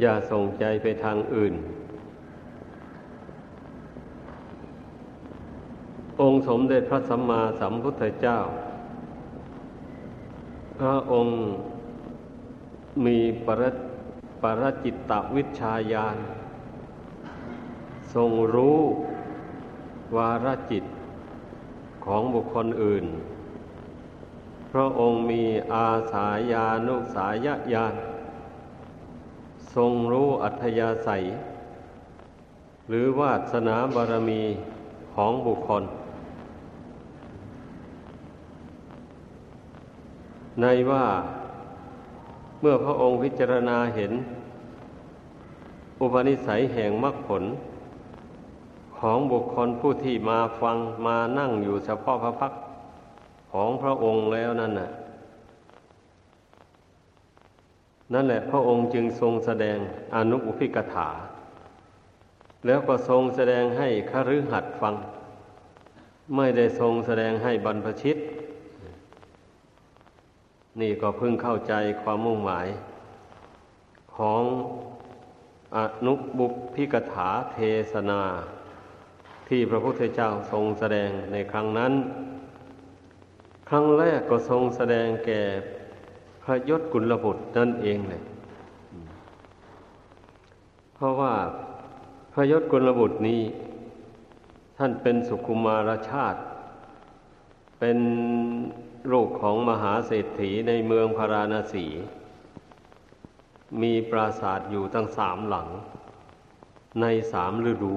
อย่าส่งใจไปทางอื่น องค์สมเด็จพระสัมมาสัมพุทธเจ้า พระองค์มีปรปรจิตตวิชาญาณ ทรงรู้วาระจิตของบุคคลอื่น พระองค์มีอาสายานุสายญาณ ทรงรู้อัธยาศัย หรือวาสนาบารมีของบุคคล ในว่าเมื่อพระองค์พิจารณาเห็น อุปนิสัยแห่งมรรคผล ของบุคคลผู้ที่มาฟังมานั่งอยู่เฉพาะพระพักของพระองค์แล้วนั่นน่ะ นั่นแหละพระองค์จึงทรงแสดงอนุอุพิกถา แล้วก็ทรงแสดงให้คฤหัดฟัง ไม่ได้ทรงแสดงให้บรรพชิต นี่ก็เพิ่งเข้าใจความมุ่งหมาย ของอนุบุพิกถาเทศนา ที่พระพุทธเจ้าทรงแสดงในครั้งนั้น ครั้งแรกก็ทรงแสดงแก่ พระยศกุลบุตรนั่นเองเลย เพราะว่าพระยศกุลบุตรนี้ ท่านเป็นสุขุมารชาติ เป็นลูกของมหาเศรษฐีในเมืองพาราณสี มีปราสาทอยู่ตั้งสามหลัง ในสามฤดู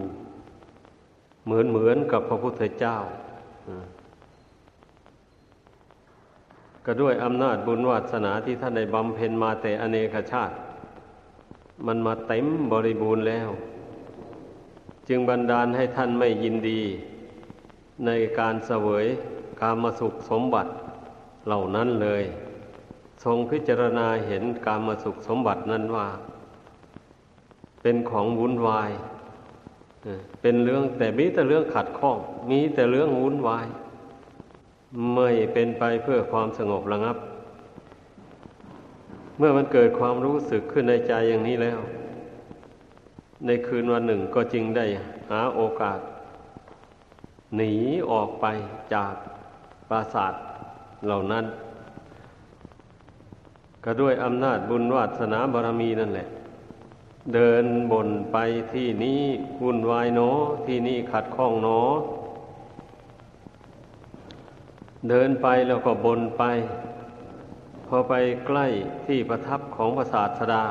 เหมือนเหมือนกับพระพุทธเจ้า ก็ด้วยอำนาจบุญวาสนาที่ท่านได้บำเพ็ญมาแต่อเนกชาติ มันมาเต็มบริบูรณ์แล้ว จึงบันดาลให้ท่านไม่ยินดี ในการเสวยกามสุขสมบัติเหล่านั้นเลย ทรงพิจารณาเห็นกามสุขสมบัตินั้นว่า เป็นของวุ่นวาย เป็นเรื่องแต่มีแต่เรื่องขัดข้อง มีแต่เรื่องวุ่นวาย ไม่เป็นไปเพื่อความสงบระงับ เมื่อมันเกิดความรู้สึกขึ้นในใจอย่างนี้แล้ว ในคืนวันหนึ่งก็จึงได้หาโอกาส หนีออกไปจากปราสาทเหล่านั้น ก็ด้วยอำนาจบุญวาสนาบารมีนั่นแหละ เดินบนไปที่นี้วุ่นวายเนอที่นี่ขัดข้องเนอ เดินไปแล้วก็บนไป พอไปใกล้ที่ประทับของพระศาสดา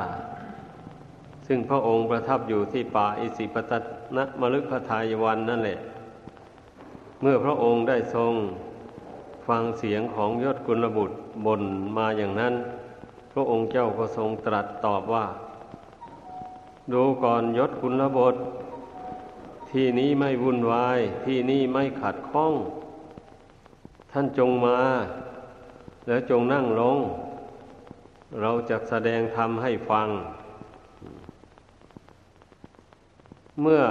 ซึ่งพระองค์ประทับอยู่ที่ป่าอิสิปตนะมฤคทายวันนั่นแหละ เมื่อพระองค์ได้ทรงฟังเสียงของยศกุลบุตรบนมาอย่างนั้น พระองค์เจ้าก็ทรงตรัสตอบว่า ดูก่อนยศกุลบุตรที่นี้ไม่วุ่นวายที่นี้ไม่ขัดข้อง ท่านจงมา แล้วจงนั่งลง เราจะแสดงธรรมให้ฟัง เมื่อ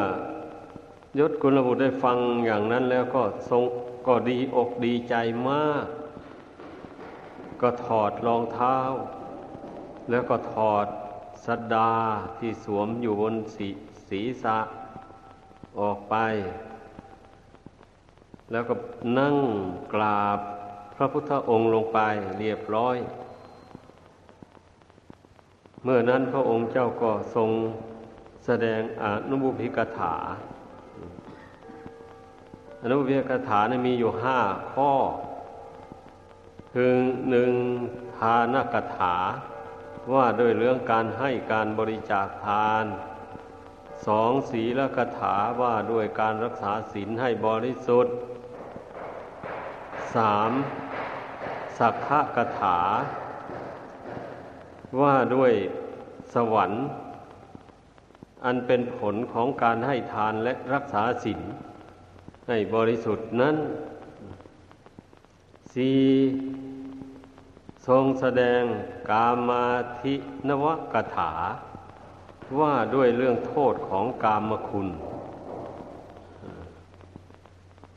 ยศกุลบุตรได้ฟังอย่างนั้นแล้วก็ทรงก็ดีอกดีใจมาก ก็ถอดรองเท้า แล้วก็ถอดสัดดาที่สวมอยู่บนศีศีรษะออกไป แล้วก็นั่งกราบพระพุทธองค์ลงไปเรียบร้อย เมื่อนั้นพระองค์เจ้าก็ทรงแสดงอนุบุพิกถา อนุบุพิกถานะมีอยู่ห้าข้อ คือหนึ่งทานกถา ว่าด้วยเรื่องการให้การบริจาคทานสองศีลกถาว่าด้วยการรักษาศีลให้บริสุทธิ์ สามสักขะกถา ว่าด้วยสวรรค์ อันเป็นผลของการให้ทานและรักษาศีลให้บริสุทธิ์นั้นสี่ทรงแสดงกามาธินวกถา ว่าด้วยเรื่องโทษของกามคุณ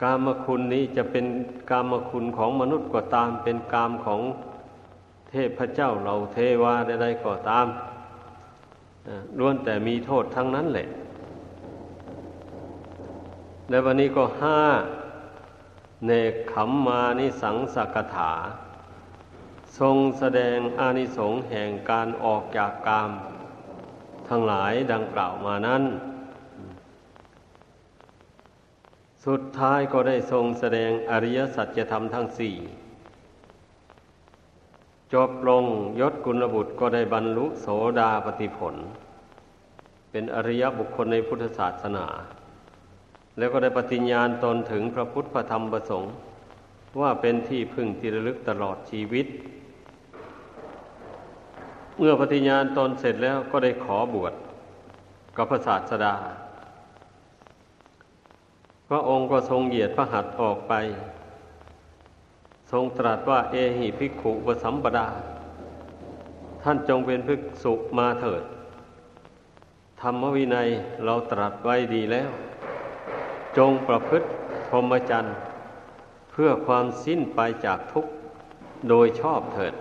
กามคุณนี้จะเป็นกามคุณของมนุษย์ก็ตาม เป็นกามของเทพเจ้าเราเทวาใดๆก็ตามล้วนแต่มีโทษทั้งนั้นแหละ และวันนี้ก็ห้าเนกขมมานิสังสกถา ทรงแสดงอานิสงส์แห่งการออกจากกาม ทั้งหลายดังกล่าวมานั้น สุดท้ายก็ได้ทรงแสดงอริยสัจธรรมทั้งสี่ จบลงยศกุลบุตรก็ได้บรรลุโสดาปติผล เป็นอริยบุคคลในพุทธศาสนา แล้วก็ได้ปฏิญญาณตนถึงพระพุทธพระธรรมประสงค์ ว่าเป็นที่พึ่งที่ระลึกตลอดชีวิต เมื่อปฏิญญาณตนเสร็จแล้วก็ได้ขอบวชกับพระศาสดา พระองค์ก็ทรงเหยียดพระหัตถ์ออกไป ทรงตรัสว่าเอหิภิกขุปสัมปดา ท่านจงเป็นภิกษุมาเถิด ธรรมวินัยเราตรัสไว้ดีแล้ว จงประพฤติพรหมจรรย์เพื่อความสิ้นไปจากทุกข์โดยชอบเถิด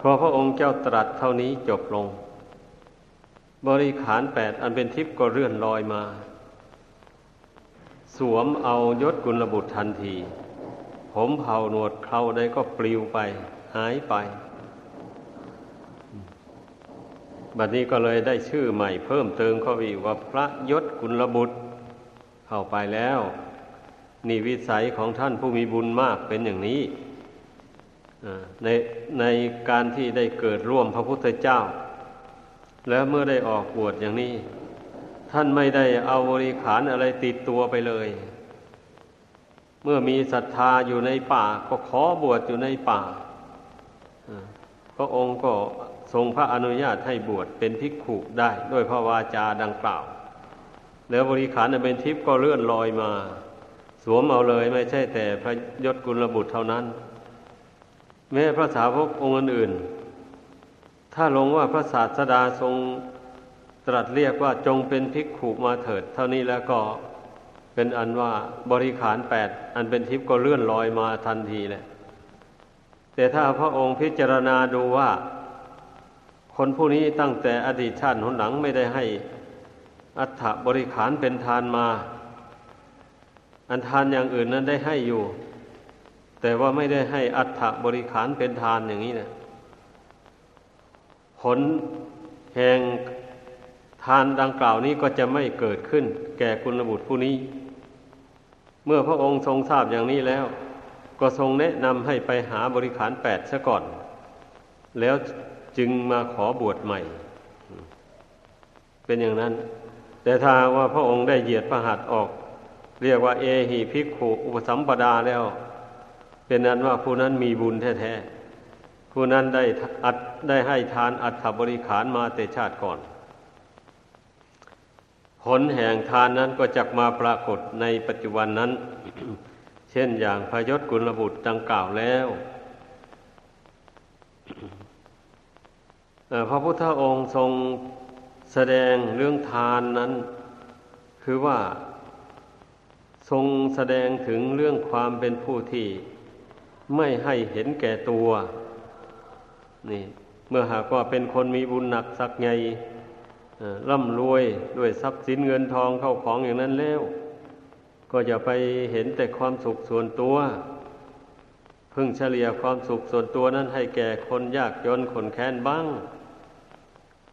พอพระองค์เจ้าตรัสเท่านี้จบลง บริขารแปดอันเป็นทิพย์ก็เลื่อนลอยมา สวมเอายศกุลบุตรทันที ผมเผาหนวดเคราใดก็ปลิวไป หายไป บัดนี้ก็เลยได้ชื่อใหม่เพิ่มเติมเข้าอีกว่าพระยศกุลบุตรเข้าไปแล้ว นี่วิสัยของท่านผู้มีบุญมากเป็นอย่างนี้ในในการที่ได้เกิดร่วมพระพุทธเจ้า แล้วเมื่อได้ออกบวชอย่างนี้ ท่านไม่ได้เอาบริขารอะไรติดตัวไปเลย เมื่อมีศรัทธาอยู่ในป่า ก็ขอบวชอยู่ในป่าพระองค์ก็ทรงพระอนุญาตให้บวชเป็นภิกขุได้ด้วยพระวาจาดังกล่าว แล้วบริขารเป็นทิพย์ก็เลื่อนลอยมา สวมเอาเลยไม่ใช่แต่พระยศกุลบุตรเท่านั้น แม้พระสาวกองค์อื่น ถ้าลงว่าพระศาสดาทรง ตรัสเรียกว่าจงเป็นภิกขุมาเถิด เท่านี้แล้วก็เป็นอันว่าบริขารแปดอันเป็นทิพย์ก็เลื่อนลอยมาทันทีเลยแต่ถ้าพระองค์พิจารณาดูว่า คนผู้นี้ตั้งแต่อดีตชาติหนหลังไม่ได้ให้อัฐบริขารเป็นทานมา อันทานอย่างอื่นนั้นได้ให้อยู่ แต่ว่าไม่ได้ให้อัฐบริขารเป็นทานอย่างนี้นะผลแห่ง ทานดังกล่าวนี้ก็จะไม่เกิดขึ้น แก่คุณบุตรผู้นี้ เมื่อพระองค์ทรงทราบอย่างนี้แล้ว ก็ทรงแนะนำให้ไปหาบริขารแปดซะก่อน แล้วจึงมาขอบวชใหม่ เป็นอย่างนั้น แต่ถ้าว่าพระองค์ได้เหยียดพระหัตถ์ออก เรียกว่าเอหิภิกขุอุปสัมปดาแล้ว เป็นนั้นว่าผู้นั้นมีบุญแท้ๆผู้นั้นได้อัดได้ให้ทานอัฐบริขารมาแต่ชาติก่อน ผลแห่งทานนั้นก็จะมาปรากฏในปัจจุบันนั้น เช่นอย่างพยศกุลบุตรดังกล่าวแล้วพระพุทธองค์ทรงแสดงเรื่องทานนั้น คือว่าทรงแสดงถึงเรื่องความเป็นผู้ที่ไม่ให้เห็นแก่ตัว นี่ เมื่อหากว่าเป็นคนมีบุญหนักสักไง ร่ำรวยด้วยทรัพย์สินเงินทองเข้าของอย่างนั้นแล้ว ก็อย่าไปเห็นแต่ความสุขส่วนตัว พึ่งเฉลี่ยความสุขส่วนตัวนั้นให้แก่คนยากจนคนแค้นบ้าง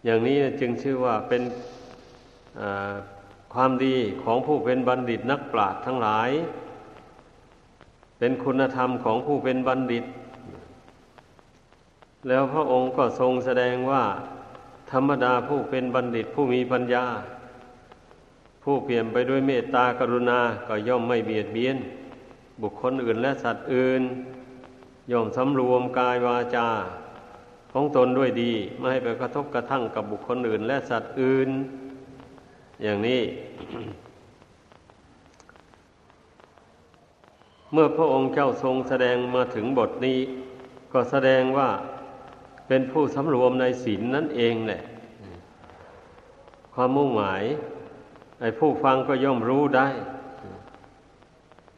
อย่างนี้จึงชื่อว่าเป็นความดีของผู้เป็นบัณฑิตนักปราชญ์ทั้งหลาย เป็นคุณธรรมของผู้เป็นบัณฑิต แล้วพระองค์ก็ทรงแสดงว่า ธรรมดาผู้เป็นบัณฑิตผู้มีปัญญา ผู้เปลี่ยนไปด้วยเมตตากรุณาก็ย่อมไม่เบียดเบียน บุคคลอื่นและสัตว์อื่น ย่อมสำรวมกายวาจา ของตนด้วยดี ไม่ให้ไปกระทบกระทั่งกับบุคคลอื่นและสัตว์อื่น อย่างนี้ เมื่อพระองค์เจ้าทรงแสดงมาถึงบทนี้ ก็แสดงว่า เป็นผู้สำรวมในศีลนนั่นเองแหละ ความมุ่งหมายไอ้ผู้ฟังก็ย่อมรู้ได้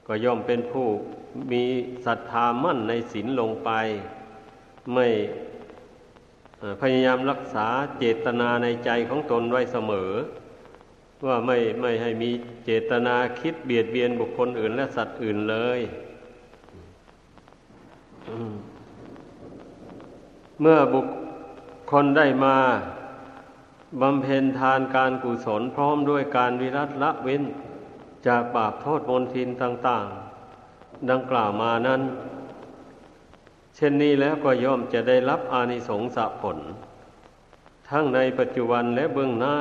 ก็ย่อมเป็นผู้มีศรัทธามั่นในศีลลงไป ไม่พยายามรักษาเจตนาในใจของตนไว้เสมอ ว่าไม่ไม่ให้มีเจตนาคิดเบียดเบียนบุคคลอื่นและสัตว์อื่นเลย เมื่อบุคคลได้มาบำเพ็ญทานการกุศลพร้อมด้วยการวิรัตละเว้น จากบาปโทษมนทินต่าง ๆ ดังกล่าวมานั้น เช่นนี้แล้วก็ย่อมจะได้รับอานิสงสผล ทั้งในปัจจุบันและเบื้องหน้า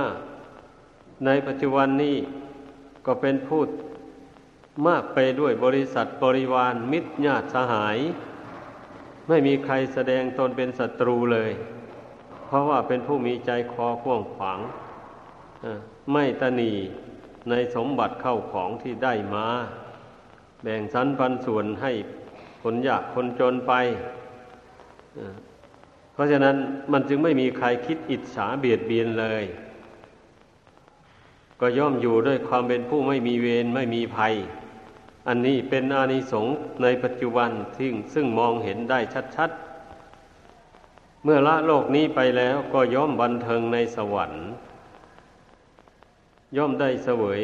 ในปัจจุบันนี้ก็เป็นพูดมากไปด้วยบริษัทบริวารมิตรญาติสหาย ไม่มีใครแสดงตนเป็นศัตรูเลย เพราะว่าเป็นผู้มีใจคอข่วงขวางไม่ตนีในสมบัติเข้าของที่ได้มา แบ่งสรรปันส่วนให้คนยากคนจนไป เพราะฉะนั้นมันจึงไม่มีใครคิดอิจฉาเบียดเบียนเลย ก็ย่อมอยู่ด้วยความเป็นผู้ไม่มีเวรไม่มีภัย อันนี้เป็นอานิสงส์ในปัจจุบันที่ซึ่งมองเห็นได้ชัดๆ เมื่อละโลกนี้ไปแล้วก็ย่อมบันเทิงในสวรรค์ ย่อมได้เสวย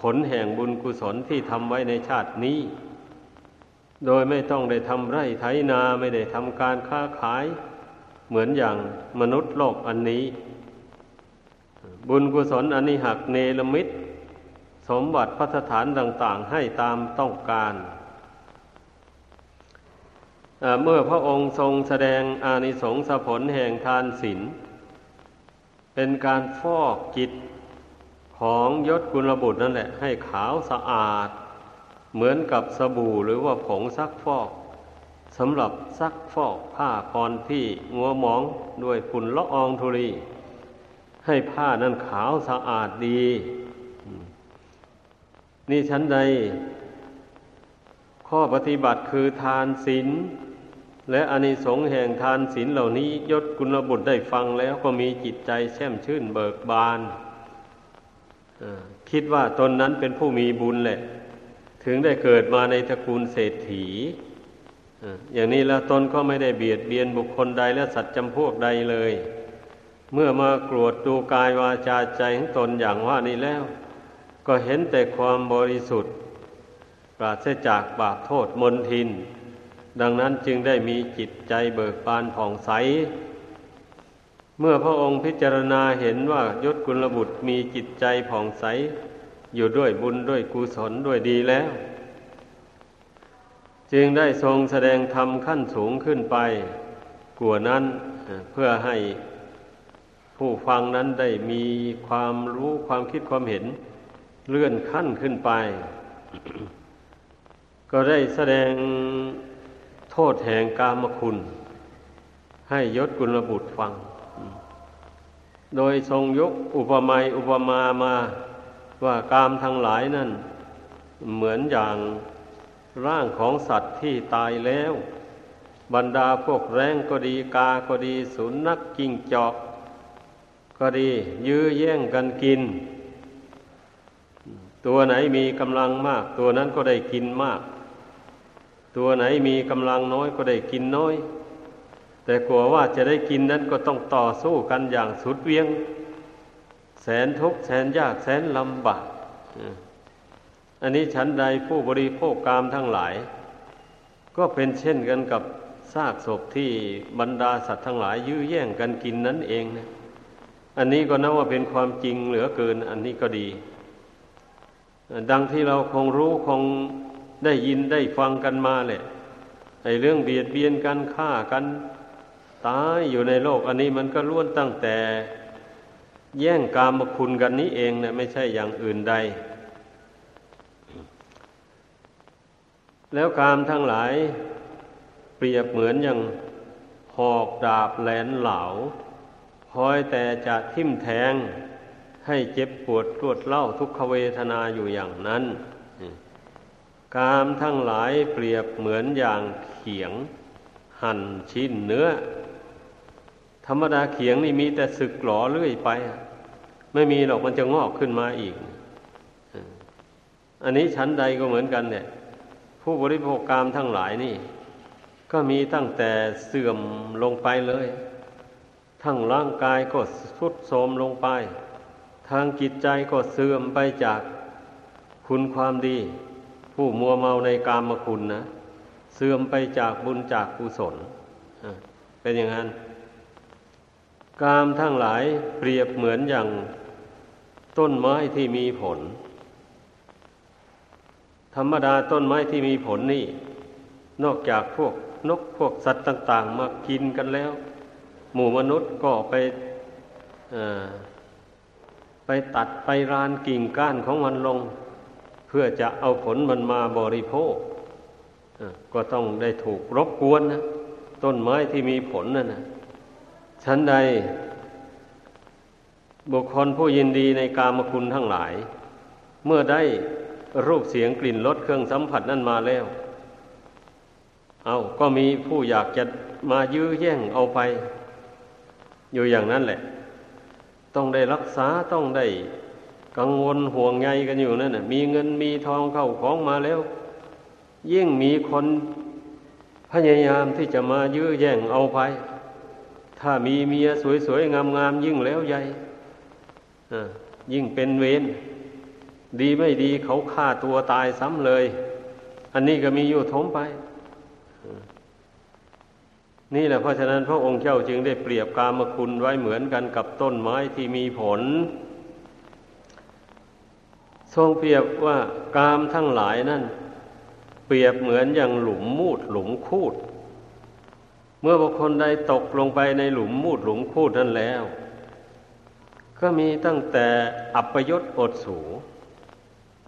ผลแห่งบุญกุศลที่ทำไว้ในชาตินี้ โดยไม่ต้องได้ทำไร่ไถนาไม่ได้ทำการค้าขาย เหมือนอย่างมนุษย์โลกอันนี้ บุญกุศลอันนี้หักเนรมิต สมบัติพัฒฐานต่าง ๆ ให้ตามต้องการเมื่อพระองค์ทรงแสดงอานิสงส์ผลแห่งทานศีลเป็นการฟอกจิตของยศกุลบุตรนั่นแหละ ให้ขาวสะอาด เหมือนกับสบู่หรือว่าผงซักฟอกสำหรับซักฟอกผ้าพรที่งัวหมองด้วยฝุ่นละอองธุลีให้ผ้านั้นขาวสะอาดดี นี่ชั้นใด ข้อปฏิบัติคือทานศีลและอานิสงส์แห่งทานศีลเหล่านี้ยศกุลบุตรได้ฟังแล้วก็มีจิตใจแช่มชื่นเบิกบานคิดว่าตนนั้นเป็นผู้มีบุญแหละ ถึงได้เกิดมาในตระกูลเศรษฐีอย่างนี้แล้วตนก็ไม่ได้เบียดเบียนบุคคลใดและสัตว์จำพวกใดเลย เมื่อมากรวดดูกายวาจาใจของตนอย่างว่านี้แล้ว ก็เห็นแต่ความบริสุทธิ์ ปราศจากบาปโทษมนทิน ดังนั้นจึงได้มีจิตใจเบิกบานผ่องใส เมื่อพระองค์พิจารณาเห็นว่ายศกุลบุตรมีจิตใจผ่องใส อยู่ด้วยบุญด้วยกุศลด้วยดีแล้ว จึงได้ทรงแสดงธรรมขั้นสูงขึ้นไปกว่านั้นเพื่อให้ผู้ฟังนั้นได้มีความรู้ความคิดความเห็น เลื่อนขั้นขึ้นไป ก็ได้แสดงโทษแห่งกามคุณ ให้ยศกุลบุตรฟัง โดยทรงยกอุปมาอุปมามาว่ากามทั้งหลายนั่น เหมือนอย่างร่างของสัตว์ที่ตายแล้ว บรรดาพวกแรงก็ดีกาก็ดีสุนัขกิ้งจอก ก็ดียื้อแย่งกันกิน ตัวไหนมีกำลังมาก ตัวนั้นก็ได้กินมาก ตัวไหนมีกำลังน้อยก็ได้กินน้อย แต่กลัวว่าจะได้กินนั้นก็ต้องต่อสู้กันอย่างสุดเวียง แสนทุกข์แสนยากแสนลำบากอันนี้ฉันใดผู้บริโภคกามทั้งหลาย ก็เป็นเช่นกันกับซากศพที่บรรดาสัตว์ทั้งหลาย ยื้อแย่งกันกินนั่นเองนะอันนี้ก็นับว่าเป็นความจริงเหลือเกิน อันนี้ก็ดี ดังที่เราคงรู้คงได้ยินได้ฟังกันมาแหละไอ้เรื่องเบียดเบียนกันฆ่ากัน ตายอยู่ในโลก อันนี้มันก็ล้วนตั้งแต่ แย่งกามคุณกันนี้เองนะไม่ใช่อย่างอื่นใด แล้วกามทั้งหลาย เปรียบเหมือนอย่างหอกดาบแหลนเหลาคอยแต่จะทิ่มแทง ให้เจ็บปวดรวดเล่าทุกขเวทนาอยู่อย่างนั้นกามทั้งหลายเปรียบเหมือนอย่างเขียง หั่นชิ้นเนื้อ ธรรมดาเขียงนี่มีแต่สึกหลอเรื่อยไป ไม่มีหรอกมันจะงอกขึ้นมาอีก อันนี้ชั้นใดก็เหมือนกันเนี่ย ผู้บริโภคกามทั้งหลายนี่ ก็มีตั้งแต่เสื่อมลงไปเลย ทั้งร่างกายก็สุดโทรมลงไป ทางจิตใจก็เสื่อมไปจากคุณความดี ผู้มัวเมาในกามคุณนะ เสื่อมไปจากบุญจากกุศลเป็นอย่างนั้น กามทั้งหลายเปรียบเหมือนอย่างต้นไม้ที่มีผล ธรรมดาต้นไม้ที่มีผลนี่ นอกจากพวกนกพวกสัตว์ต่าง ๆ มากินกันแล้ว หมู่มนุษย์ก็ไป ไปตัดไปรานกิ่งก้านของมันลง เพื่อจะเอาผลมันมาบริโภคก็ต้องได้ถูกรบกวนนะต้นไม้ที่มีผลนั่นนะชั้นใด บุคคลผู้ยินดีในกามคุณทั้งหลาย เมื่อได้รูปเสียงกลิ่นรสเครื่องสัมผัสนั่นมาแล้ว เอาก็มีผู้อยากจะมายื้อแย่งเอาไป อยู่อย่างนั้นแหละ ต้องได้รักษาต้องได้กังวลห่วงใยกันอยู่นั่นน่ะมีเงินมีทองเข้าของมาแล้ว ยิ่งมีคนพยายามที่จะมายื้อแย่งเอาไป ถ้ามีเมียสวยๆ งามๆ ยิ่งแล้วใหญ่ยิ่งเป็นเวรดีไม่ดีเขาฆ่าตัวตายซ้ำเลย อันนี้ก็มีอยู่ทมไป นี่แหละเพราะฉะนั้นพระองค์เจ้าจึงได้เปรียบกามคุณไว้เหมือนกันกับต้นไม้ที่มีผล ทรงเปรียบว่ากามทั้งหลายนั่น เปรียบเหมือนอย่างหลุมมูดหลุมคูด เมื่อบุคคลใดตกลงไปในหลุมมูดหลุมคูดนั้นแล้ว ก็มีตั้งแต่อัปยศอดสู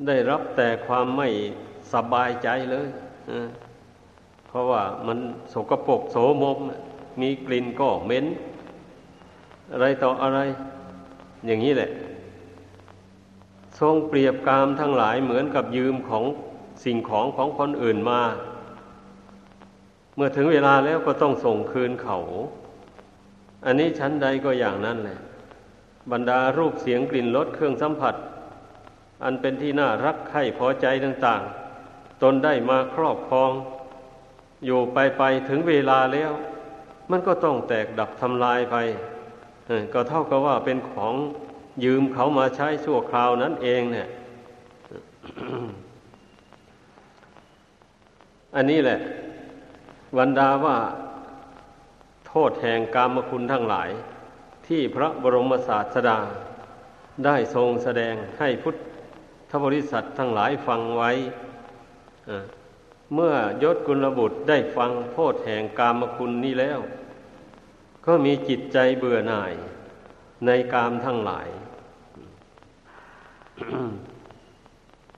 ได้รับแต่ความไม่สบายใจเลย เพราะว่ามันสกปรกโสมม มีกลิ่นก็เหม็น อะไรต่ออะไร อย่างนี้แหละ ทรงเปรียบกามทั้งหลายเหมือนกับยืมของสิ่งของของคนอื่นมา เมื่อถึงเวลาแล้วก็ต้องส่งคืนเขา อันนี้ชั้นใดก็อย่างนั้นแหละ บรรดารูปเสียงกลิ่นรสเครื่องสัมผัส อันเป็นที่น่ารักใคร่พอใจต่าง ๆ ตนได้มาครอบครอง อยู่ไปไปถึงเวลาแล้ว มันก็ต้องแตกดับทำลายไปก็เท่ากับว่าเป็นของยืมเขามาใช้ชั่วคราวนั้นเองเนี่ย อันนี้แหละ วันดาว่า โทษแห่งกามคุณทั้งหลาย ที่พระบรมศาสดา ได้ทรงแสดงให้พุทธบริษัททั้งหลายฟังไว้ เมื่อยศกุลบุตรได้ฟังโทษแห่งกามคุณนี้แล้ว ก็มีจิตใจเบื่อหน่าย ในกามทั้งหลาย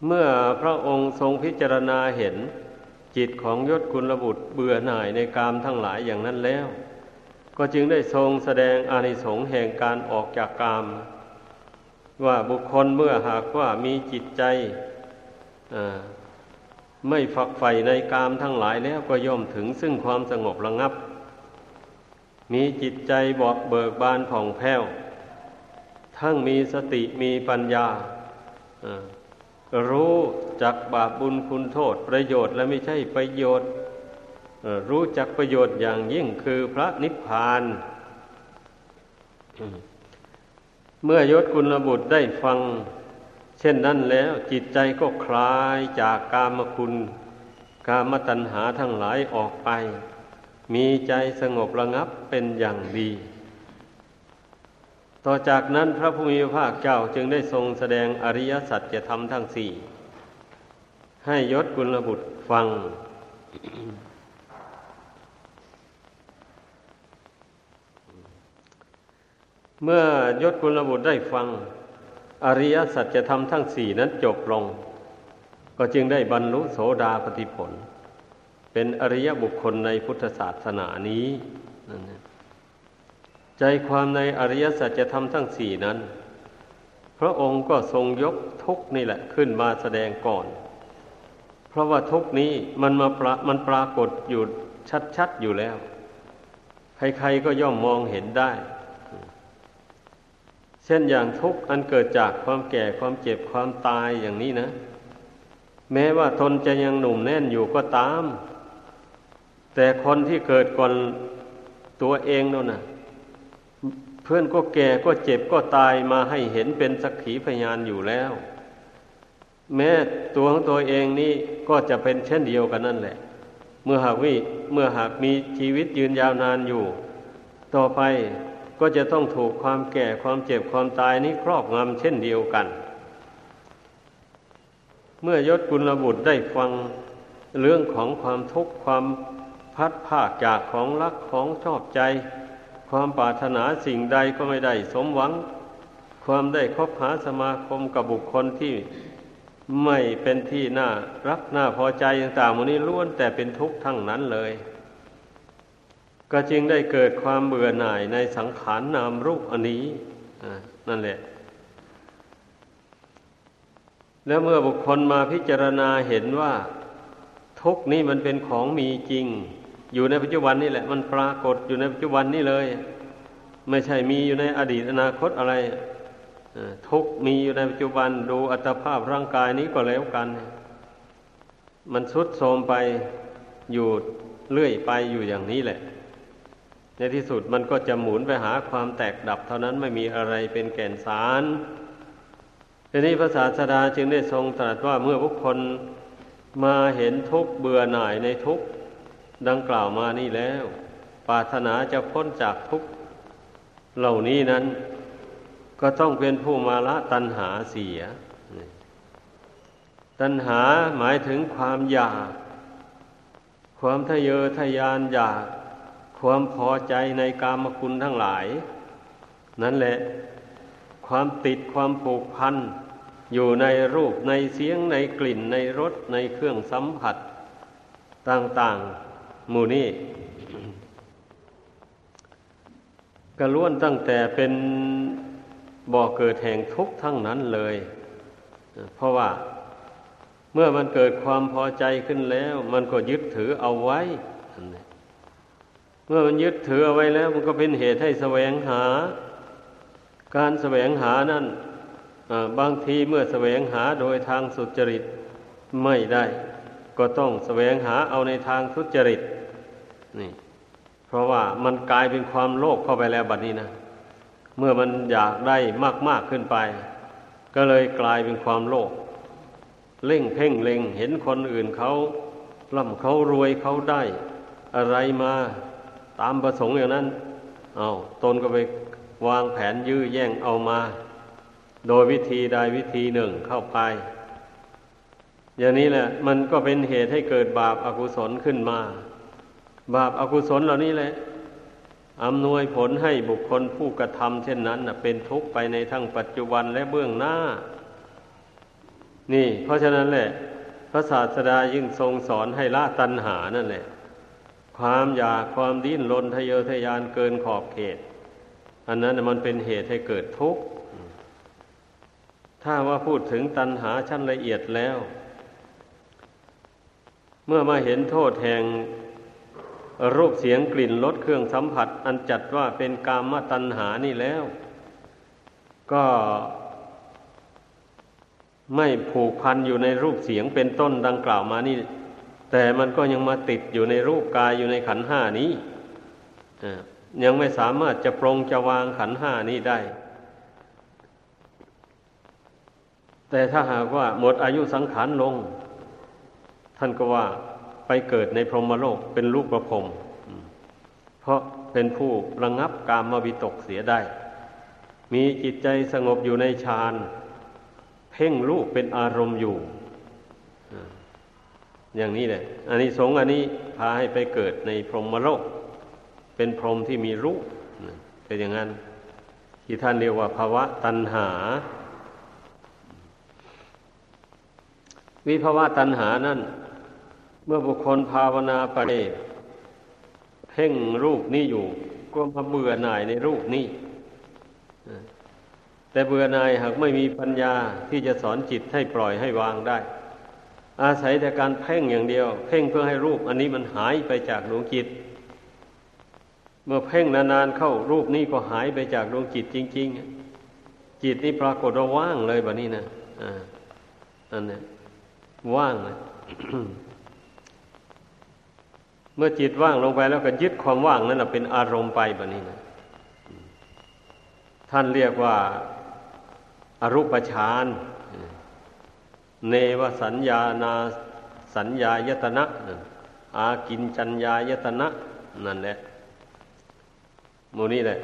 เมื่อพระองค์ทรงพิจารณาเห็น จิตของยศคุณบุตรเบื่อหน่ายในกามทั้งหลายอย่างนั้นแล้ว ก็จึงได้ทรงแสดงอานิสงส์แห่งการออกจากกาม ว่าบุคคลเมื่อหากว่ามีจิตใจ ไม่ฝักใฝ่ในกามทั้งหลายแล้วก็ย่อมถึงซึ่งความสงบระงับ มีจิตใจบอกเบิกบานผ่องแผ้ว ทั้งมีสติมีปัญญา รู้จักบาปบุญคุณโทษประโยชน์และไม่ใช่ประโยชน์ รู้จักประโยชน์อย่างยิ่งคือพระนิพพานเมื่อยศกุลบุตรได้ฟัง เช่นนั้นแล้วจิตใจก็คลายจากกามคุณ กามตัณหาทั้งหลายออกไป มีใจสงบระงับเป็นอย่างดี ต่อจากนั้นพระผู้มีพระภาคเจ้าจึงได้ทรงแสดงอริยสัจจะทำทั้งสี่ให้ยศกุลบุตรฟัง เมื่อยศกุลบุตรได้ฟัง อริยสัจจะทำทั้งสี่นั้นจบลง ก็จึงได้บรรลุโสดาปติผล เป็นอริยบุคคลในพุทธศาสนานี้นั่นใจความในอริยสัจธรรมทั้งสี่นั้น พระองค์ก็ทรงยกทุกนี่แหละขึ้นมาแสดงก่อน เพราะว่าทุกนี้มันมาปรามันปรากฏอยู่ชัดๆอยู่แล้ว ใครๆก็ย่อมมองเห็นได้ เช่นอย่างทุกข์อันเกิดจากความแก่ความเจ็บความตายอย่างนี้นะ แม้ว่าทนจะยังหนุ่มแน่นอยู่ก็ตาม แต่คนที่เกิดก่อนตัวเองนั่นนะเพื่อนก็แก่ก็เจ็บก็ตายมาให้เห็นเป็นสักขีพยานอยู่แล้ว แม้ตัวของตัวเองนี่ก็จะเป็นเช่นเดียวกันนั่นแหละ เมื่อหากวิเมื่อหากมีชีวิตยืนยาวนานอยู่ ต่อไป ก็จะต้องถูกความแก่ความเจ็บความตายนี้ครอบงำเช่นเดียวกัน เมื่อยศกุลบุตรได้ฟังเรื่องของความทุกข์ความพัดภาคจากของรักของชอบใจ ความปรารถนาสิ่งใดก็ไม่ได้สมหวัง ความได้คบหาสมาคมกับบุคคลที่ไม่เป็นที่น่ารักน่าพอใจต่างๆมันนี้ล้วนแต่เป็นทุกข์ทั้งนั้นเลย ก็จึงได้เกิดความเบื่อหน่ายในสังขารนนามรูปอันนี้นั่นแหละ แล้วเมื่อบุคคลมาพิจารณาเห็นว่า ทุกนี้มันเป็นของมีจริง อยู่ในปัจจุบันนี่แหละ มันปรากฏอยู่ในปัจจุบันนี่เลย ไม่ใช่มีอยู่ในอดีตอนาคตอะไรทุกมีอยู่ในปัจจุบันดูอัตภาพร่างกายนี้ก็แล้วกัน มันสุดโทมไปอยู่เรื่อยไปอยู่อย่างนี้แหละ ในที่สุดมันก็จะหมุนไปหาความแตกดับเท่านั้นไม่มีอะไรเป็นแก่นสารทีนี้พระศาสดาจึงได้ทรงตรัสว่าเมื่อบุคคลมาเห็นทุกเบื่อหน่ายในทุกดังกล่าวมานี่แล้ว ปรารถนาจะพ้นจากทุกเหล่านี้นั้น ก็ต้องเป็นผู้มาละตัณหาเสีย ตัณหาหมายถึงความอยาก ความทะเยอทะยานอยาก ความพอใจในกามคุณทั้งหลาย นั่นแหละ ความติดความผูกพันอยู่ในรูปในเสียงในกลิ่นในรสในเครื่องสัมผัส ต่างๆหมู่นี้กระล้วนตั้งแต่เป็นบ่อเกิดแห่งทุกข์ทั้งนั้นเลย เพราะว่าเมื่อมันเกิดความพอใจขึ้นแล้ว มันก็ยึดถือเอาไว้ มื่อมันยึดถือเอาไว้แล้ว มันก็เป็นเหตุให้แสวงหา การแสวงหานั้นบางทีเมื่อแสวงหาโดยทางสุจริตไม่ได้ ก็ต้องแสวงหาเอาในทางทุจริตนี่ เพราะว่ามันกลายเป็นความโลภเข้าไปแล้วบัดนี้นะเมื่อมันอยากได้มาก ๆขึ้นไป ก็เลยกลายเป็นความโลภเล่งเพ่งเล็งเห็นคนอื่นเขาล่ำเขารวยเขาได้ อะไรมา ตามประสงค์อย่างนั้น เอาตนก็ไปวางแผนยื้อแย่งเอามา โดยวิธีใดวิธีหนึ่งเข้าไป อย่างนี้แหละ มันก็เป็นเหตุให้เกิดบาปอากุศลขึ้นมา บาปอากุศลเหล่านี้แหละอำนวยผลให้บุคคลผู้กระทำเช่นนั้นเป็นทุกข์ไปในทั้งปัจจุบันและเบื้องหน้า นี่ เพราะฉะนั้นแหละ พระศาสดายิ่งทรงสอนให้ละตัณหานั่นแหละ ความอยากความดิ้นรนทะเยอทะยานเกินขอบเขต อันนั้นมันเป็นเหตุให้เกิดทุกข์ ถ้าว่าพูดถึงตัณหาชั้นละเอียดแล้ว เมื่อมาเห็นโทษแห่งรูปเสียงกลิ่นรสเครื่องสัมผัส อันจัดว่าเป็นกามตัณหานี่แล้ว ก็ไม่ผูกพันอยู่ในรูปเสียงเป็นต้นดังกล่าวมานี่ แต่มันก็ยังมาติดอยู่ในรูปกายอยู่ในขันห้านี้ยังไม่สามารถจะปรงจะวางขันห้านี้ได้ แต่ถ้าหากว่าหมดอายุสังขารลง ท่านก็ว่าไปเกิดในพรหมโลกเป็นลูกประพรมเพราะเป็นผู้ระงับกามมวิตกเสียได้ มีจิตใจสงบอยู่ในฌาน เพ่งลูกเป็นอารมณ์อยู่ อย่างนี้แหละอันนี้สงอันนี้พาให้ไปเกิดในพรหมโลก เป็นพรหมที่มีรูปเป็นอย่างนั้น ที่ท่านเรียกว่าภาวะตัณหา วิภาวะตัณหานั่น เมื่อบุคคลภาวนาไปเพ่งรูปนี้อยู่ ก็มาเบื่อหน่ายในรูปนี้แต่เบื่อหน่ายหากไม่มีปัญญาที่จะสอนจิตให้ปล่อยให้วางได้ อาศัยแต่การเพ่งอย่างเดียว เพ่งเพื่อให้รูป อันนี้มันหายไปจากดวงจิต เมื่อเพ่งนานๆเข้ารูปนี้ก็หายไปจากดวงจิตจริง ๆ จิตนี่ปรากฏว่าว่างเลยแบบนี้นะอ่าอันนี้ว่างนะเมื่อจิตว่างลงไปแล้วก็ยึดความว่างนั้นเป็นอารมณ์ไปแบบนี้นะท่านเรียกว่าอรูปฌาน เนวสัญญานาสัญญายตนะ อากินจัญญายตนะ นั่นแหละมูนี่แหละ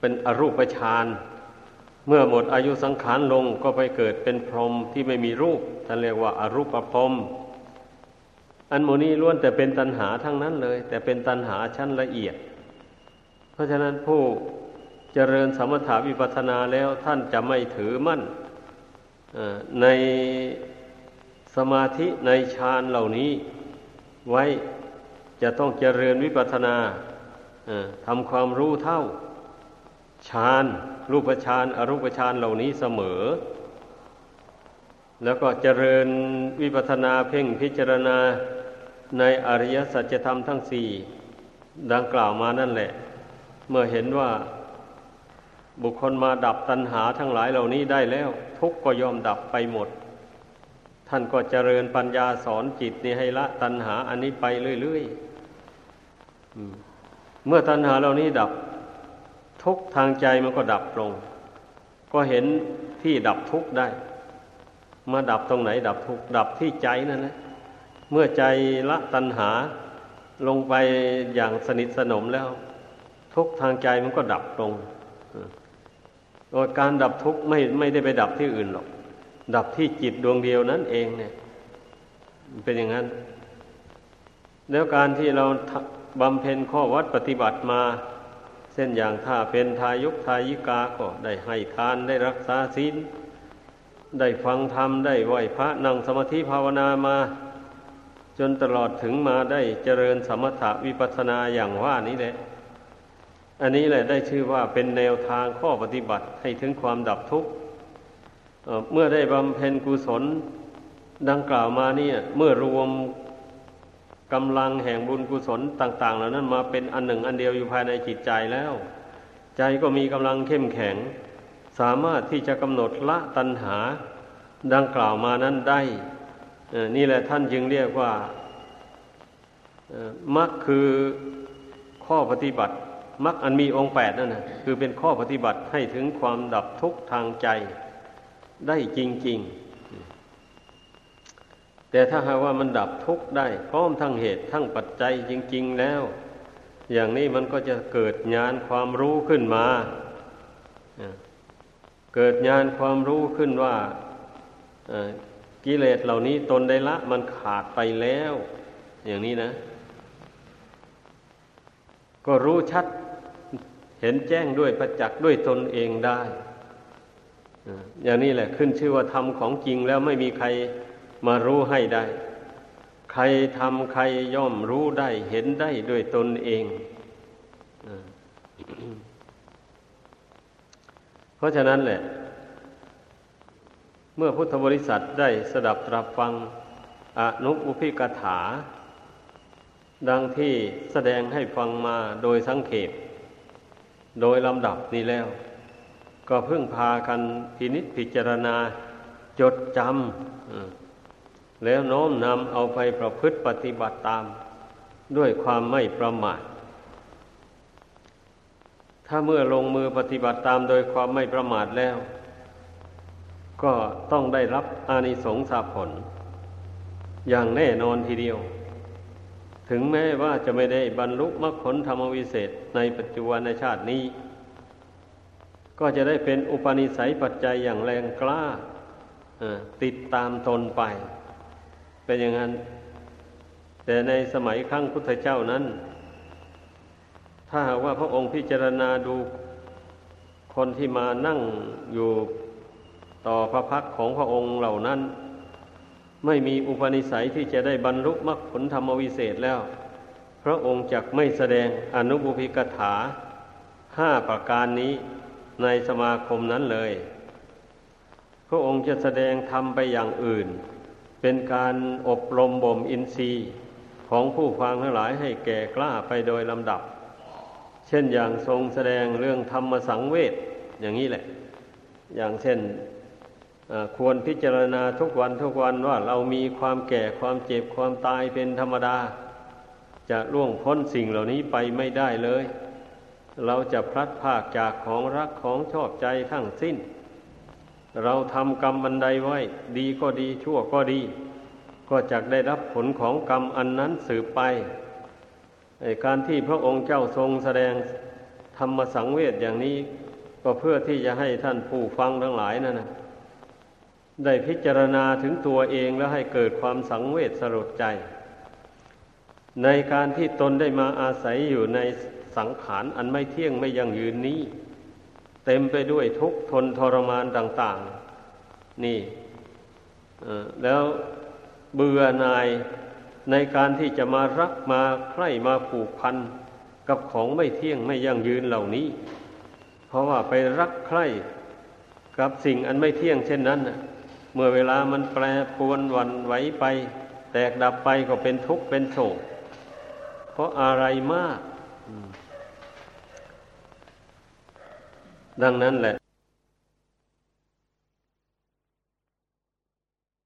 เป็นอรูปฌานเมื่อหมดอายุสังขารลงก็ไปเกิดเป็นพรหมที่ไม่มีรูปท่านเรียกว่าอารูปพรหมอันโมนี้ล้วนแต่เป็นตัณหาทั้งนั้นเลย แต่เป็นตัณหาชั้นละเอียด เพราะฉะนั้นผู้เจริญสมถาวิปัสสนาแล้วท่านจะไม่ถือมั่น ในสมาธิในฌานเหล่านี้ไว้จะต้องเจริญวิปัสนาทำความรู้เท่าฌานรูปฌานอรูปฌานเหล่านี้เสมอ แล้วก็เจริญวิปัสนาเพ่งพิจารณาในอริยสัจธรรมทั้งสี่ดังกล่าวมานั่นแหละ เมื่อเห็นว่าบุคคลมาดับตัณหาทั้งหลายเหล่านี้ได้แล้ว ทุกก็ยอมดับไปหมด ท่านก็เจริญปัญญาสอนจิตนี่ให้ละตัณหาอันนี้ไปเรื่อยๆเมื่อตัณหาเหล่านี้ดับ ทุกทางใจมันก็ดับลง ก็เห็นที่ดับทุกได้ มาดับตรงไหนดับทุกดับที่ใจนั่นแหละเมื่อใจละตัณหาลงไปอย่างสนิทสนมแล้ว ทุกทางใจมันก็ดับลง โดยการดับทุกข์ไม่ไม่ได้ไปดับที่อื่นหรอก ดับที่จิตดวงเดียวนั้นเองเนี่ยเป็นอย่างนั้น แล้วการที่เราบำเพ็ญข้อวัดปฏิบัติมาเช่นอย่างถ้าเป็นทายุกทายิกาก็ได้ให้ทานได้รักษาศีลได้ฟังธรรมได้ไหวพระนั่งสมาธิภาวนามา จนตลอดถึงมาได้เจริญสมถะวิปัสสนาอย่างว่านี้แหละ อันนี้แหละได้ชื่อว่าเป็นแนวทางข้อปฏิบัติให้ถึงความดับทุกข์เมื่อได้บำเพ็ญกุศลดังกล่าวมาเนี่ย เมื่อรวมกำลังแห่งบุญกุศลต่าง ๆ เหล่านั้นมาเป็นอันหนึ่งอันเดียวอยู่ภายในจิตใจแล้ว ใจก็มีกำลังเข้มแข็ง สามารถที่จะกำหนดละตัณหา ดังกล่าวมานั้นได้นี่แหละท่านจึงเรียกว่ามักคือข้อปฏิบัติ มักอันมีองค์แปดนั่นนะคือเป็นข้อปฏิบัติให้ถึงความดับทุกข์ทางใจได้จริง ๆ แต่ถ้าหากว่ามันดับทุกข์ได้พร้อมทั้งเหตุทั้งปัจจัยจริง ๆ แล้ว อย่างนี้มันก็จะเกิดญาณความรู้ขึ้นมา เกิดญาณความรู้ขึ้นว่ากิเลสเหล่านี้ตนได้ละมันขาดไปแล้ว อย่างนี้นะ ก็รู้ชัด เห็นแจ้งด้วยประจักษ์ด้วยตนเองได้อย่างนี้แหละขึ้นชื่อว่าธรรมของจริงแล้วไม่มีใครมารู้ให้ได้ ใครทำใครย่อมรู้ได้ เห็นได้ด้วยตนเอง เพราะฉะนั้นแหละ เมื่อพุทธบริษัทได้สดับตรับฟังอนุอุพิกถา ดังที่แสดงให้ฟังมาโดยสังเขป โดยลำดับนี้แล้ว ก็เพิ่งพากันพินิษพิจารณาจดจำแล้วโน้มนำเอาไปประพฤติปฏิบัติตาม ด้วยความไม่ประมาทถ้าเมื่อลงมือปฏิบัติตามโดยความไม่ประมาทแล้ว ก็ต้องได้รับอานิสงส์ผล อย่างแน่นอนทีเดียว ถึงแม้ว่าจะไม่ได้บรรลุมรรคผลธรรมวิเศษในปัจจุบันชาตินี้ ก็จะได้เป็นอุปนิสัยปัจจัยอย่างแรงกล้าติดตามตนไป เป็นอย่างนั้น แต่ในสมัยครั้งพุทธเจ้านั้น ถ้าหากว่าพระองค์พิจารณาดูคนที่มานั่งอยู่ต่อพระพักของพระองค์เหล่านั้น ไม่มีอุปนิสัยที่จะได้บรรลุมรรคผลธรรมวิเศษแล้ว พระองค์จักไม่แสดงอนุบุพิกถาห้าประการนี้ในสมาคมนั้นเลย พระองค์จะแสดงธรรมไปอย่างอื่น เป็นการอบรมบ่มอินทรีย์ของผู้ฟังทั้งหลายให้แก่กล้าไปโดยลำดับ เช่นอย่างทรงแสดงเรื่องธรรมสังเวชอย่างนี้แหละ อย่างเช่น ควรพิจารณาทุกวันทุกวันว่าเรามีความแก่ความเจ็บความตายเป็นธรรมดา จะล่วงพ้นสิ่งเหล่านี้ไปไม่ได้เลย เราจะพลัดพากจากของรักของชอบใจทั้งสิ้น เราทำกรรมอันใดไว้ ดีก็ดีชั่วก็ดี ก็จะได้รับผลของกรรมอันนั้นสืบไปการที่พระองค์เจ้าทรงแสดงธรรมสังเวชอย่างนี้ ก็เพื่อที่จะให้ท่านผู้ฟังทั้งหลายนั่นนะ ได้พิจารณาถึงตัวเองแล้วให้เกิดความสังเวชสลดใจ ในการที่ตนได้มาอาศัยอยู่ในสังขารอันไม่เที่ยงไม่ยั่งยืนนี้ เต็มไปด้วยทุกข์ทนทรมานต่าง ๆ นี่แล้วเบื่อหน่ายในการที่จะมารักมาใคร่มาผูกพันกับของไม่เที่ยงไม่ยั่งยืนเหล่านี้ เพราะว่าไปรักใคร่กับสิ่งอันไม่เที่ยงเช่นนั้น เมื่อเวลามันแปรปวนวันไหวไป แตกดับไปก็เป็นทุกข์เป็นโศก เพราะอะไรมาก ดังนั้นแหละ